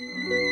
Música